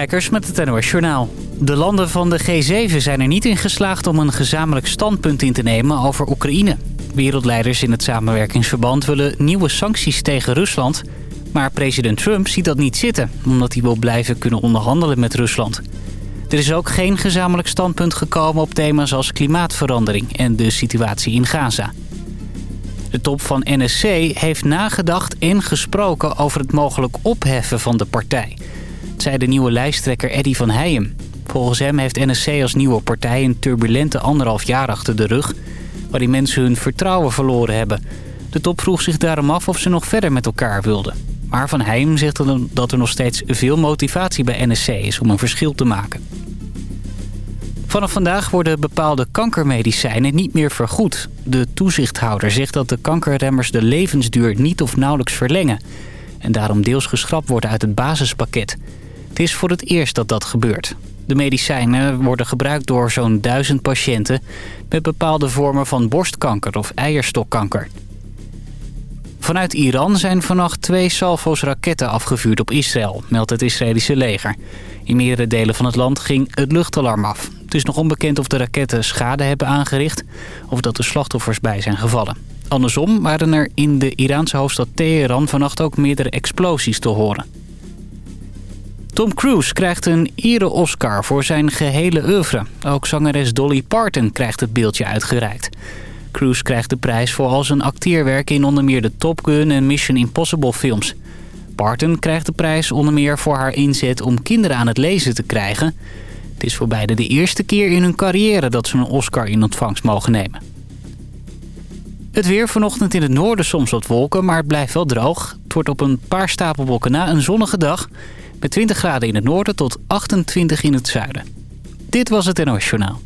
Kijkers met het NOS Journaal. De landen van de G7 zijn er niet in geslaagd om een gezamenlijk standpunt in te nemen over Oekraïne. Wereldleiders in het samenwerkingsverband willen nieuwe sancties tegen Rusland. Maar president Trump ziet dat niet zitten, omdat hij wil blijven kunnen onderhandelen met Rusland. Er is ook geen gezamenlijk standpunt gekomen op thema's als klimaatverandering en de situatie in Gaza. De top van NSC heeft nagedacht en gesproken over het mogelijk opheffen van de partij zei de nieuwe lijsttrekker Eddy van Heijem. Volgens hem heeft NSC als nieuwe partij een turbulente anderhalf jaar achter de rug... waarin mensen hun vertrouwen verloren hebben. De top vroeg zich daarom af of ze nog verder met elkaar wilden. Maar Van Heijem zegt dat er nog steeds veel motivatie bij NSC is om een verschil te maken. Vanaf vandaag worden bepaalde kankermedicijnen niet meer vergoed. De toezichthouder zegt dat de kankerremmers de levensduur niet of nauwelijks verlengen... en daarom deels geschrapt worden uit het basispakket... Het is voor het eerst dat dat gebeurt. De medicijnen worden gebruikt door zo'n duizend patiënten... met bepaalde vormen van borstkanker of eierstokkanker. Vanuit Iran zijn vannacht twee salvo's raketten afgevuurd op Israël, meldt het Israëlische leger. In meerdere delen van het land ging het luchtalarm af. Het is nog onbekend of de raketten schade hebben aangericht... of dat er slachtoffers bij zijn gevallen. Andersom waren er in de Iraanse hoofdstad Teheran vannacht ook meerdere explosies te horen. Tom Cruise krijgt een ere-Oscar voor zijn gehele oeuvre. Ook zangeres Dolly Parton krijgt het beeldje uitgereikt. Cruise krijgt de prijs voor al zijn acteerwerk in onder meer de Top Gun en Mission Impossible films. Parton krijgt de prijs onder meer voor haar inzet om kinderen aan het lezen te krijgen. Het is voor beide de eerste keer in hun carrière dat ze een Oscar in ontvangst mogen nemen. Het weer vanochtend in het noorden soms wat wolken, maar het blijft wel droog. Het wordt op een paar stapelwolken na een zonnige dag... Met 20 graden in het noorden tot 28 in het zuiden. Dit was het NOS Journaal.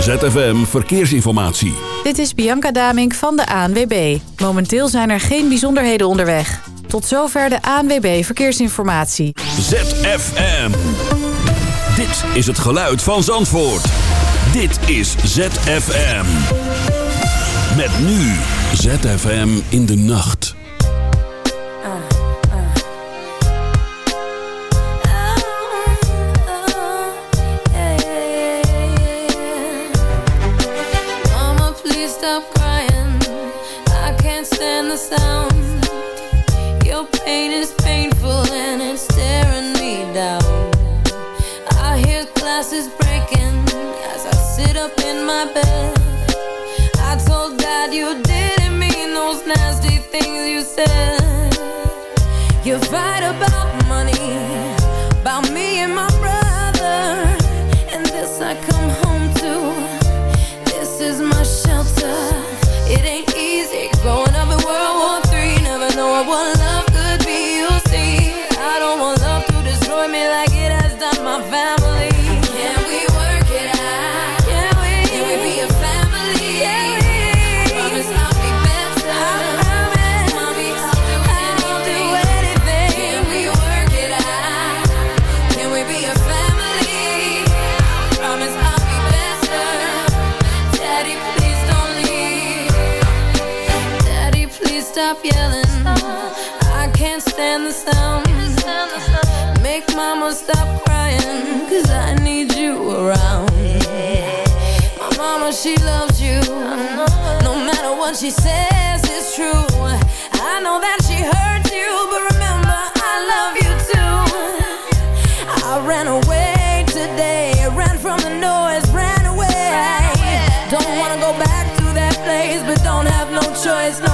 ZFM Verkeersinformatie. Dit is Bianca Damink van de ANWB. Momenteel zijn er geen bijzonderheden onderweg. Tot zover de ANWB Verkeersinformatie. ZFM. Dit is het geluid van Zandvoort. Dit is ZFM. Met nu ZFM in de nacht. The sound. Your pain is painful and it's staring me down. I hear glasses breaking as I sit up in my bed. I told God you didn't mean those nasty things you said. You fight about money, about me and my brother, and this I come home mama stop crying, cause I need you around. My mama, she loves you. No matter what she says, it's true. I know that she hurts you, but remember, I love you too. I ran away today, ran from the noise, ran away. Don't wanna go back to that place, but don't have no choice, no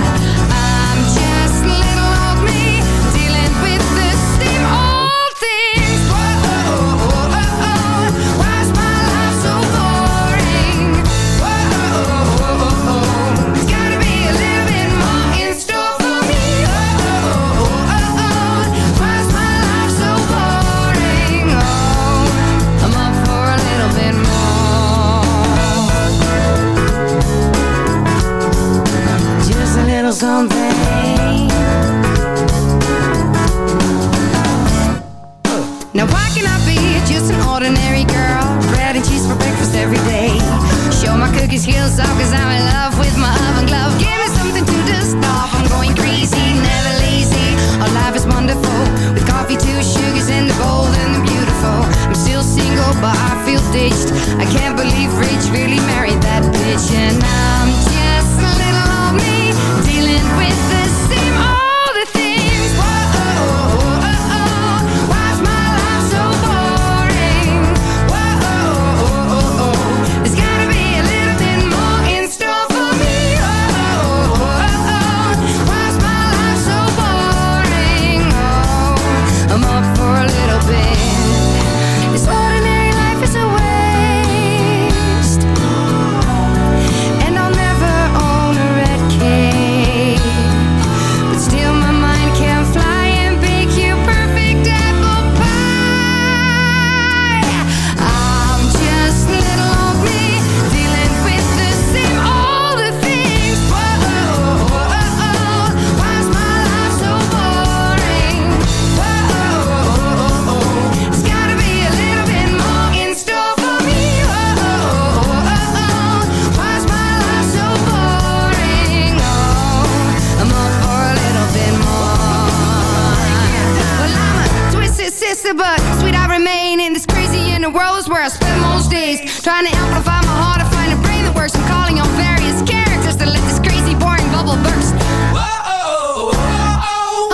Sister, but sweet I remain in this crazy inner world is where I spend most days trying to amplify my heart to find a brain that works. I'm calling on various characters to let this crazy, boring bubble burst.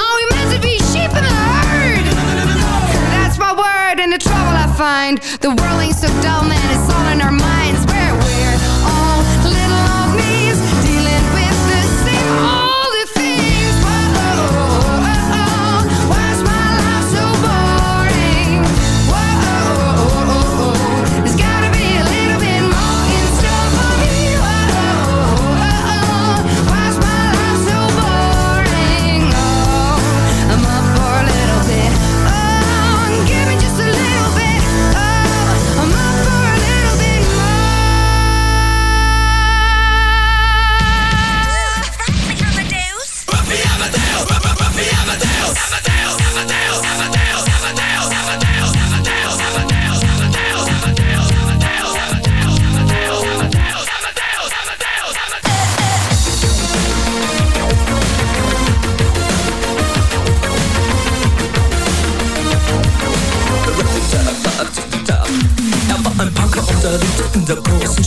Are we meant to be sheep in the herd? That's my word and the trouble I find. The world ain't so dull, man.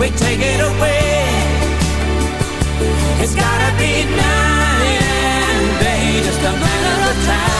we take it away. It's gotta be now, day. just a matter of time.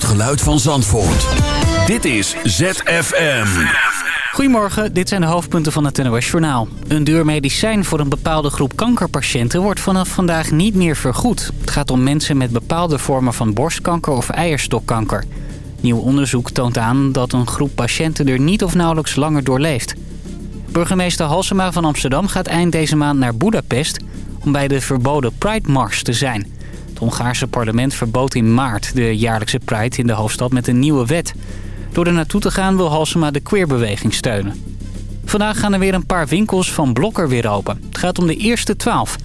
het geluid van Zandvoort. Dit is ZFM. Goedemorgen, dit zijn de hoofdpunten van het NOS Journaal. Een duur medicijn voor een bepaalde groep kankerpatiënten wordt vanaf vandaag niet meer vergoed. Het gaat om mensen met bepaalde vormen van borstkanker of eierstokkanker. Nieuw onderzoek toont aan dat een groep patiënten er niet of nauwelijks langer door leeft. Burgemeester Halsema van Amsterdam gaat eind deze maand naar Budapest... om bij de verboden Pride Mars te zijn... Het Hongaarse parlement verbood in maart de jaarlijkse Pride in de hoofdstad met een nieuwe wet. Door er naartoe te gaan wil Halsema de queerbeweging steunen. Vandaag gaan er weer een paar winkels van Blokker weer open. Het gaat om de eerste twaalf.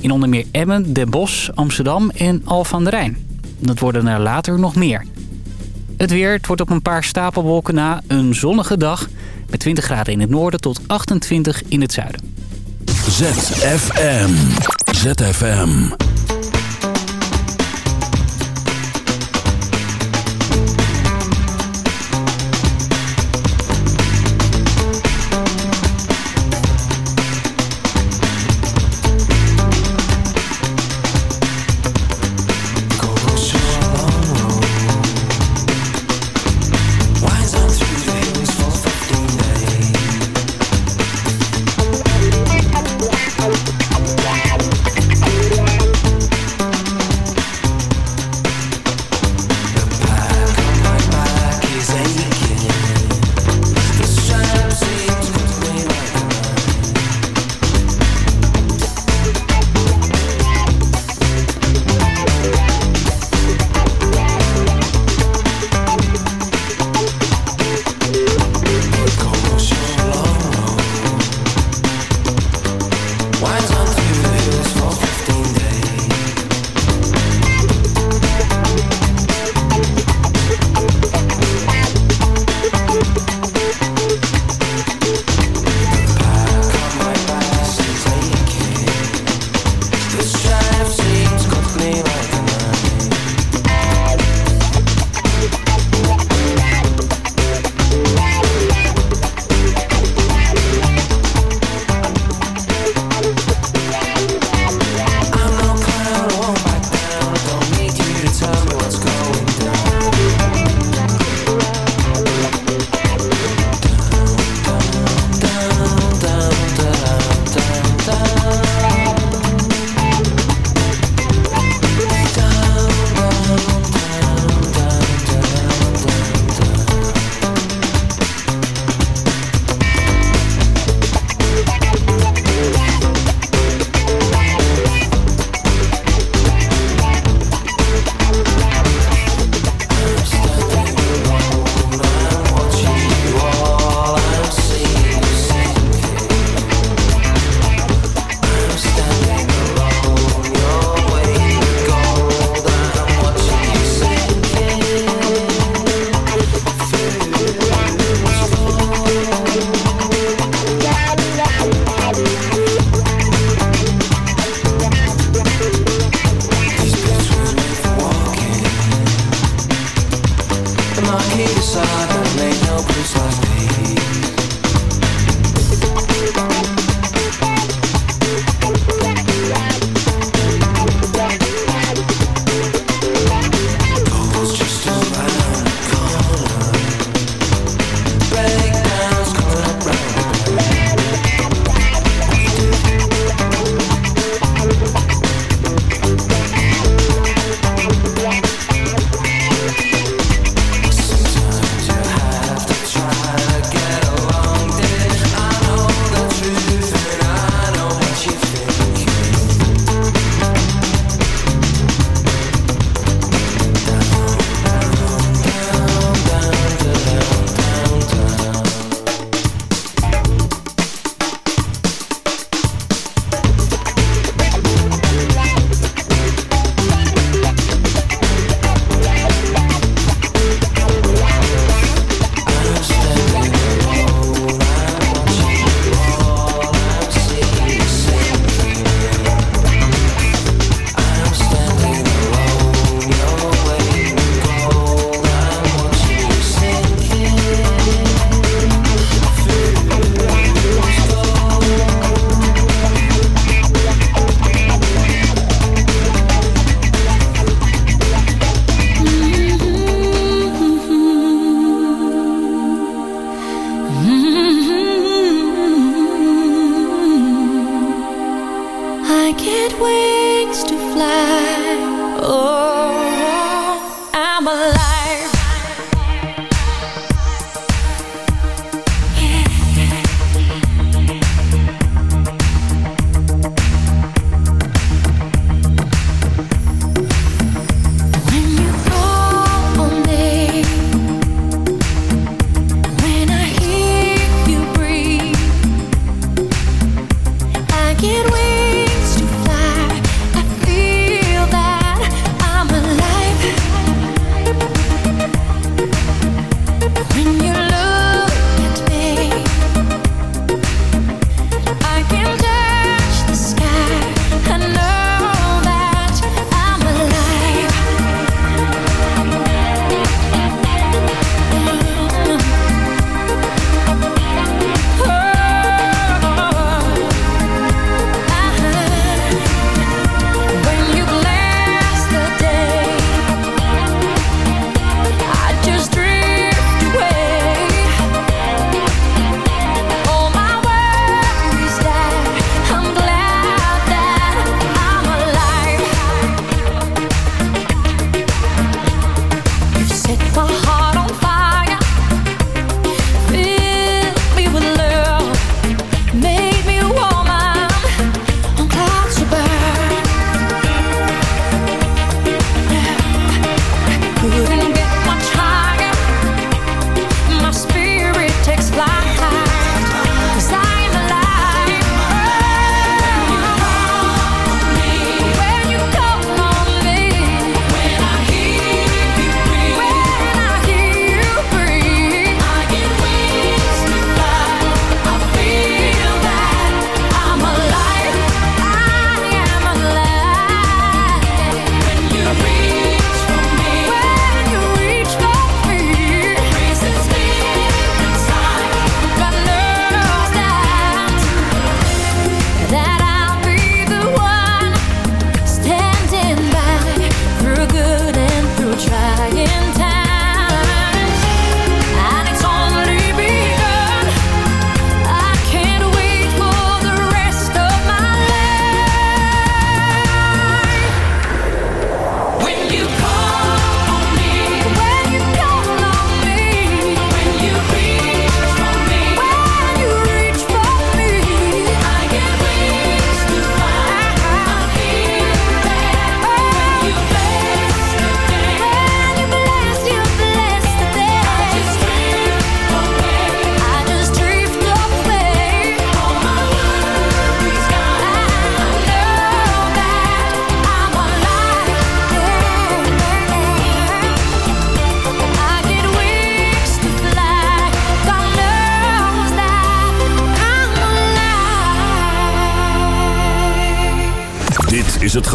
In onder meer Emmen, Den Bosch, Amsterdam en Al van der Rijn. Dat worden er later nog meer. Het weer, het wordt op een paar stapelwolken na een zonnige dag... met 20 graden in het noorden tot 28 in het zuiden. ZFM. ZFM.